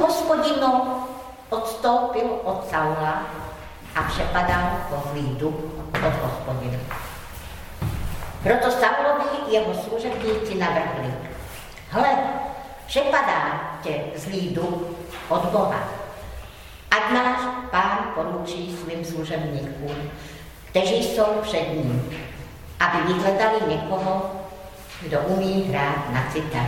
hospodinu odstoupil od Saula a přepadal po zlý duch od hospodina. Proto Saulovi jeho služebníci navrhli, hle, přepadá tě zlý duch od Boha. Ať náš pán poručí svým služebníkům, kteří jsou před ním, aby vyhledali někoho, kdo umí hrát na citar.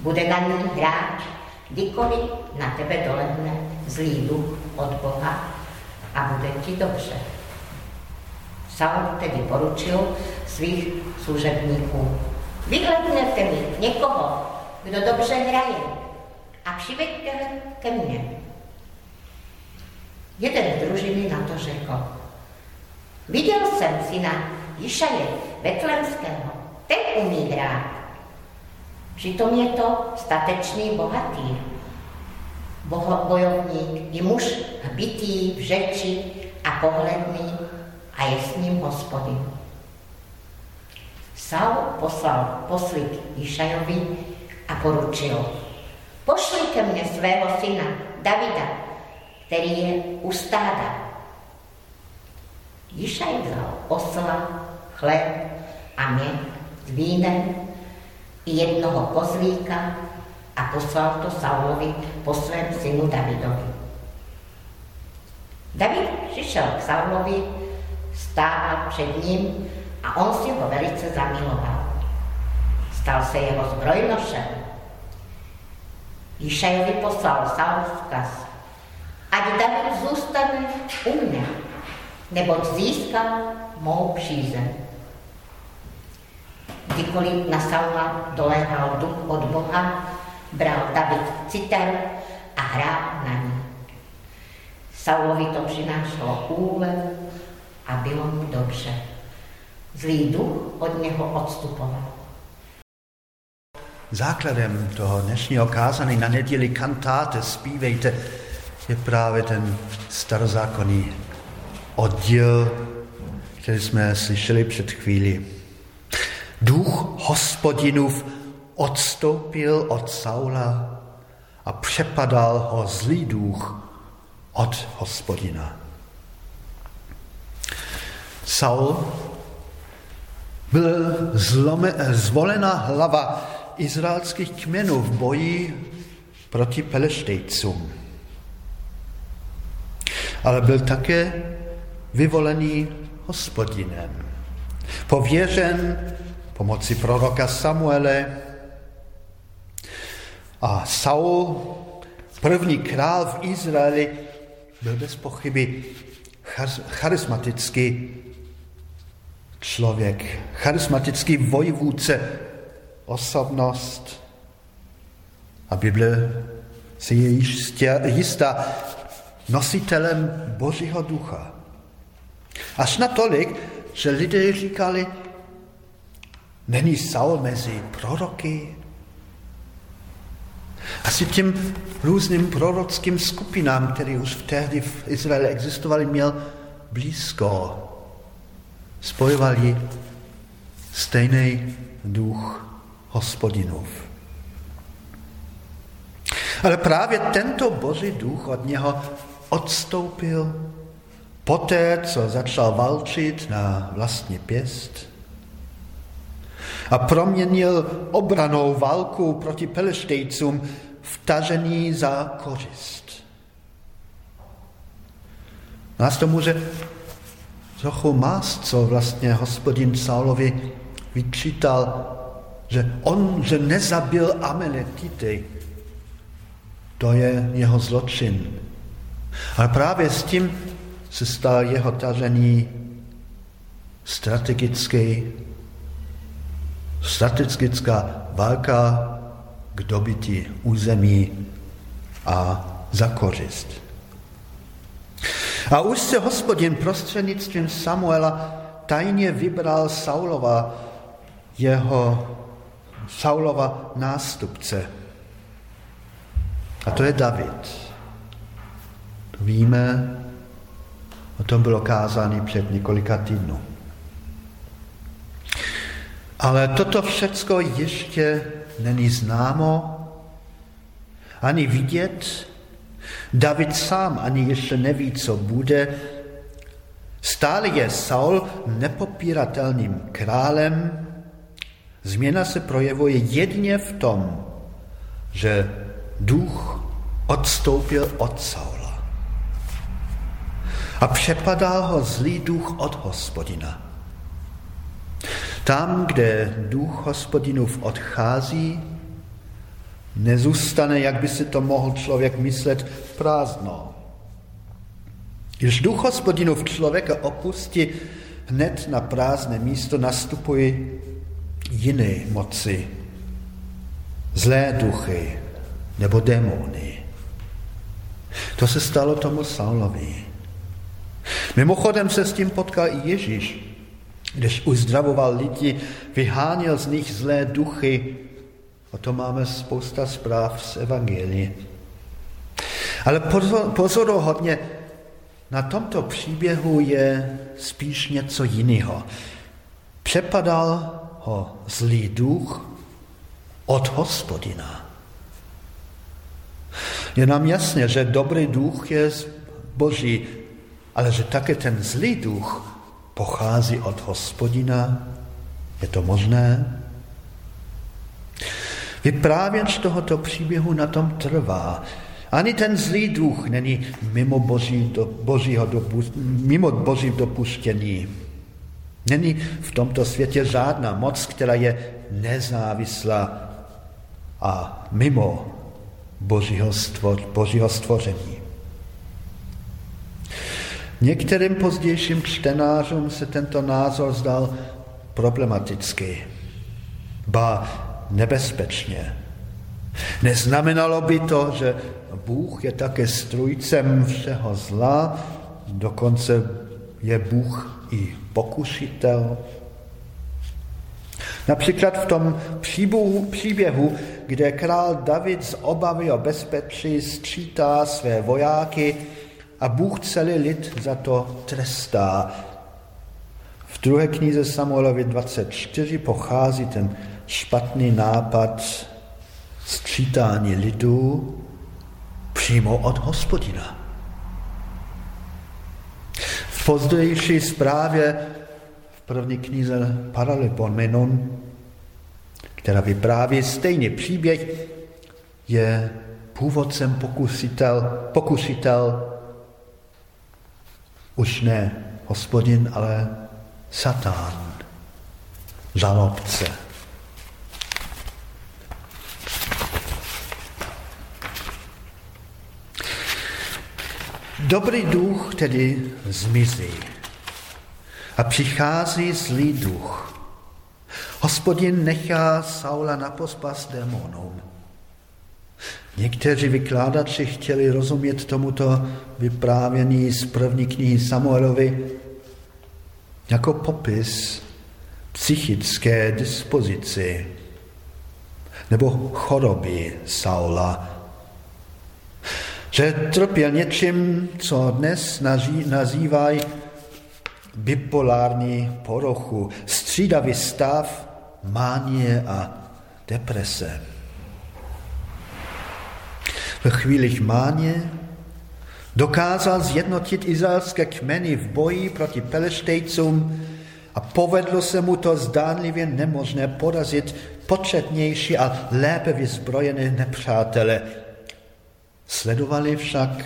Bude na ní hrát, kdykoliv na tebe dolehne zlý duch od Boha a bude ti dobře. Saul tedy poručil svých služebníků. Vyhlednete mi někoho, kdo dobře hraje a přiveďte ke mně. Jeden z družiny na to řekl. Viděl jsem syna Jišaje Betlemského, ten umí hrát. Přitom je to statečný bohatý, bojovník, i muž hbitý v řeči a pohledný a je s ním hospodin. Saul poslal poslik Jišajovi a poručil, pošli ke mně svého syna Davida, který je u stáda. Jišaj vzal osla, chléb a měk s vínem jednoho kozlíka a poslal to Saulovi po svém synu Davidovi. David přišel k Saulovi, stával před ním a on si ho velice zamiloval. Stal se jeho zbrojnošem. Jišajovi poslal Saul vzkaz, ať David zůstane u mě, neboť získal mou přízeň. Kdykoliv na Saula doléhal duch od Boha, bral David citer a hrál na ní. Saulovi to přinášelo úlev a bylo mu dobře. Zlý duch od něho odstupoval. Základem toho dnešního kázání na neděli kantáte, zpívejte, je právě ten starozákonný oddíl, který jsme slyšeli před chvílí. Duch hospodinův odstoupil od Saula a přepadal ho zlý duch od hospodina. Saul byl zlome, zvolena hlava izraelských kmenů v boji proti Peleštejcům. Ale byl také vyvolený hospodinem. Pověřen pomocí proroka Samuele a Saul, první král v Izraeli, byl bez pochyby charismatický člověk, charismatický vojvůdce, osobnost. A Bible si je jistá nositelem Božího ducha. Až natolik, že lidé říkali, není Saul mezi proroky? Asi těm různým prorockým skupinám, které už v tehdy v Izraeli existovaly, měl blízko spojovali stejný duch hospodinův. Ale právě tento boží duch od něho odstoupil poté, co začal valčit na vlastní pěst a proměnil obranou válku proti peleštejcům vtažení za kořist. Nás to může trochu mást, co vlastně hospodin Saulovi vyčítal, že on, že nezabil Ameletity, to je jeho zločin. Ale právě s tím se stal jeho tažení strategický, strategická válka k dobytí území a za kořist. A už se hospodin prostřednictvím Samuela tajně vybral Saulova, jeho Saulova nástupce. A to je David. To víme, o tom bylo kázáno před několika týdnů. Ale toto všecko ještě není známo ani vidět. David sám ani ještě neví, co bude. Stále je Saul nepopíratelným králem. Změna se projevuje jedině v tom, že duch odstoupil od Saula. A přepadá ho zlý duch od hospodina. Tam, kde duch hospodinův odchází, nezůstane, jak by si to mohl člověk myslet, prázdno. Když duch hospodinův člověka opustí, hned na prázdné místo nastupují jiné moci, zlé duchy nebo démony. To se stalo tomu Saulovi. Mimochodem se s tím potkal i Ježíš, když uzdravoval lidi, vyháněl z nich zlé duchy. O to máme spousta zpráv z Evangelii. Ale pozor, na tomto příběhu je spíš něco jiného. Přepadal ho zlý duch od hospodina. Je nám jasné, že dobrý duch je boží, ale že také ten zlý duch pochází od hospodina? Je to možné? Vyprávěč tohoto příběhu na tom trvá. Ani ten zlý duch není mimo boží, do, božího dopu, mimo boží dopuštění. Není v tomto světě žádná moc, která je nezávislá a mimo božího, stvor, božího stvoření. Některým pozdějším čtenářům se tento názor zdal problematický, ba nebezpečně. Neznamenalo by to, že Bůh je také strujcem všeho zla, dokonce je Bůh i pokušitel. Například v tom příběhu, příběhu, kde král David z obavy o bezpečí sčítá své vojáky, a Bůh celý lid za to trestá. V druhé knize Samuelovi 24 pochází ten špatný nápad sčítání lidu přímo od hospodina. V pozdější zprávě v první knize Paralipomenon, která vypráví stejný příběh, je původcem pokusitel, pokusitel už ne hospodin, ale satán, žalobce. Dobrý duch tedy zmizí a přichází zlý duch. Hospodin nechá Saula na pospas démonům. Někteří vykládači chtěli rozumět tomuto vyprávění z první knihy Samuelovi jako popis psychické dispozici nebo choroby Saula. Že trpěl něčím, co dnes nazývají bipolární porochu, střídavý stav mánie a deprese. V chvílích máně dokázal zjednotit izraelské kmeny v boji proti Peleštejcům a povedlo se mu to zdánlivě nemožné porazit početnější a lépe vyzbrojené nepřátele. Sledovali však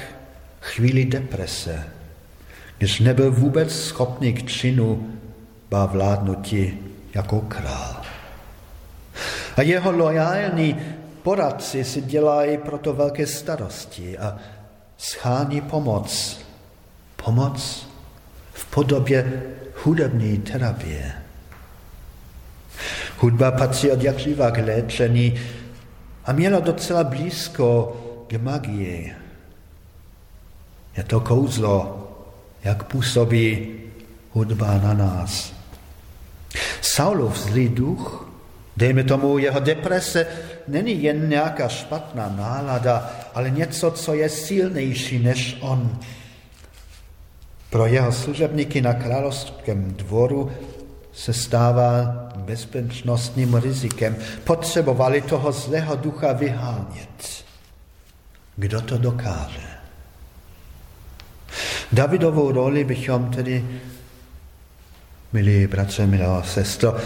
chvíli deprese, když nebyl vůbec schopný k činu ba vládnutí jako král. A jeho lojální poradci si dělají proto velké starosti a schání pomoc. Pomoc v podobě hudební terapie. Hudba patří od jak živa k léčení a měla docela blízko k magii. Je to kouzlo, jak působí hudba na nás. Saulův zlý duch, dejme tomu jeho deprese, není jen nějaká špatná nálada, ale něco, co je silnější než on. Pro jeho služebníky na královském dvoru se stává bezpečnostním rizikem. Potřebovali toho zlého ducha vyhánět. kdo to dokáže. Davidovou roli bychom tedy, milí bratře, milá sestro,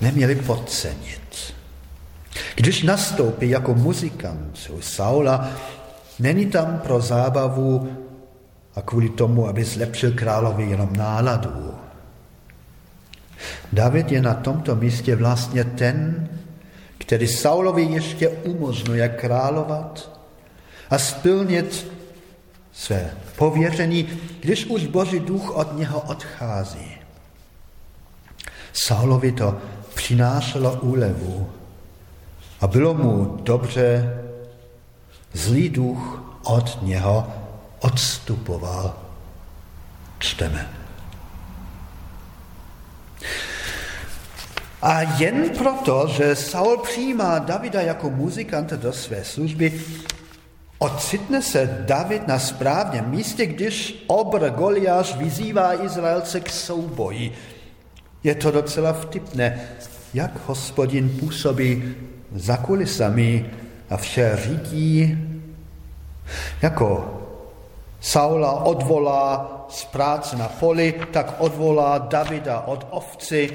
neměli podcenit. Když nastoupí jako muzikant u Saula, není tam pro zábavu a kvůli tomu, aby zlepšil královi jenom náladu. David je na tomto místě vlastně ten, který Saulovi ještě umožňuje královat a splnit své pověření, když už Boží duch od něho odchází. Saulovi to přinášelo úlevu a bylo mu dobře, zlý duch od něho odstupoval. Čteme. A jen proto, že Saul přijímá Davida jako muzikanta do své služby, ocitne se David na správném místě, když obr Goliáš vyzývá Izraelce k souboji. Je to docela vtipné, jak hospodin působí za kulisami a vše řídí, jako Saula odvolá z práce na poli, tak odvolá Davida od ovci.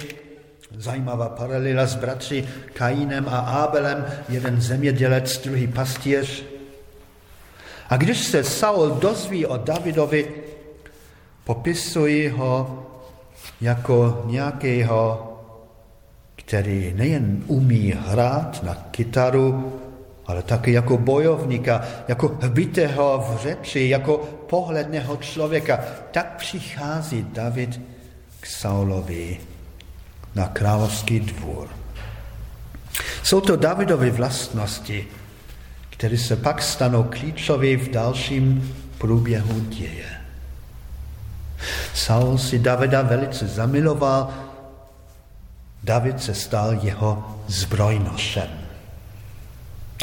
Zajímavá paralela s bratři Kainem a Abelem, jeden zemědělec, druhý pastěř. A když se Saul dozví o Davidovi, popisují ho jako nějakého, který nejen umí hrát na kytaru, ale také jako bojovníka, jako hbitého v řeči, jako pohledného člověka. Tak přichází David k Saulovi na královský dvůr. Jsou to Davidovy vlastnosti, které se pak stanou klíčové v dalším průběhu děje. Saul si Davida velice zamiloval, David se stal jeho zbrojnošem.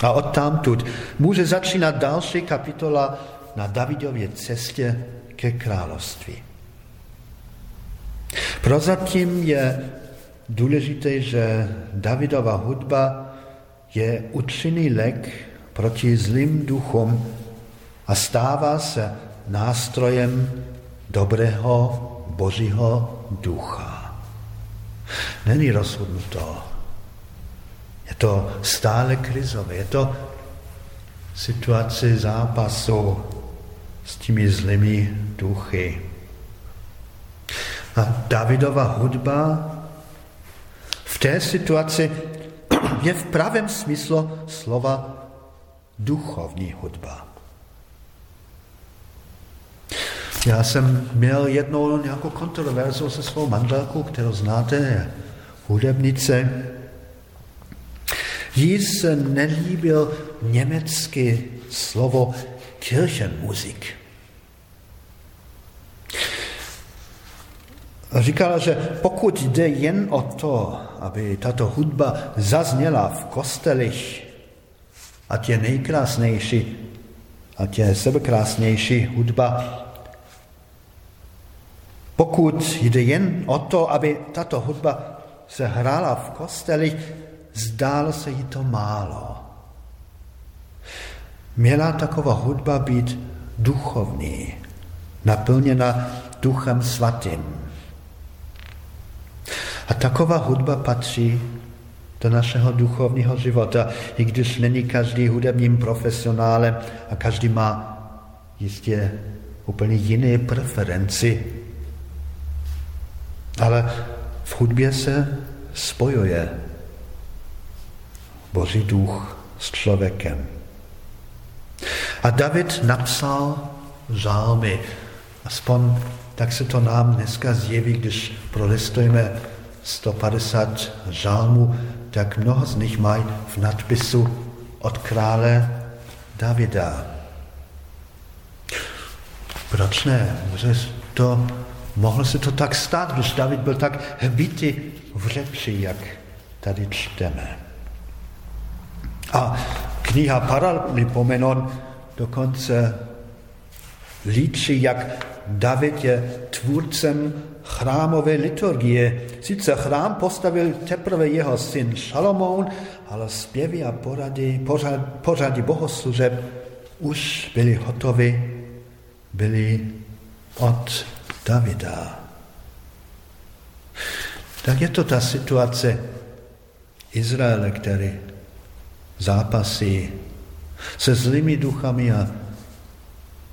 A odtamtud může začínat další kapitola na Davidově cestě ke království. Prozatím je důležité, že Davidova hudba je účinný lék proti zlým duchům a stává se nástrojem dobrého božího ducha. Není rozhodnuto je to stále krizové, je to situace zápasu s těmi zlými duchy. A Davidova hudba v té situaci je v pravém smyslu slova duchovní hudba. Já jsem měl jednou nějakou kontroverzu se svou manželkou, kterou znáte, hudebnice, Jí se nelíbil německé slovo Kirchenmusik. Říkala, že pokud jde jen o to, aby tato hudba zazněla v kostelích, ať je nejkrásnější, ať je sebekrásnější hudba, pokud jde jen o to, aby tato hudba se hrála v kostelích, zdálo se jí to málo. Měla taková hudba být duchovní, naplněna duchem svatým. A taková hudba patří do našeho duchovního života, i když není každý hudebním profesionálem a každý má jistě úplně jiné preferenci. Ale v hudbě se spojuje Boží duch s člověkem. A David napsal žálmy. Aspoň tak se to nám dneska zjeví, když prolistujeme 150 žálmů, tak mnoho z nich mají v nadpisu od krále Davida. Proč ne? Může to, mohlo se to tak stát, když David byl tak hbitý v řeči, jak tady čteme. A kniha Paralipomenon dokonce líčí, jak David je tvůrcem chrámové liturgie. Sice chrám postavil teprve jeho syn Šalomoun, ale zpěvy a porady, pořad, pořady bohoslužeb už byli hotovi, byli od Davida. Tak je to ta situace Izraele, který zápasí se zlými duchami a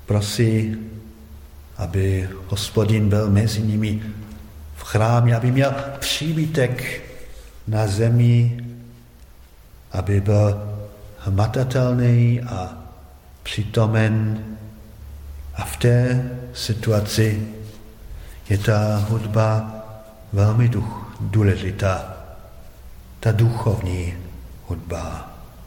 prosí, aby hospodin byl mezi nimi v chrámě, aby měl příbytek na zemi, aby byl hmatatelný a přítomen. A v té situaci je ta hudba velmi duch, důležitá, ta duchovní hudba.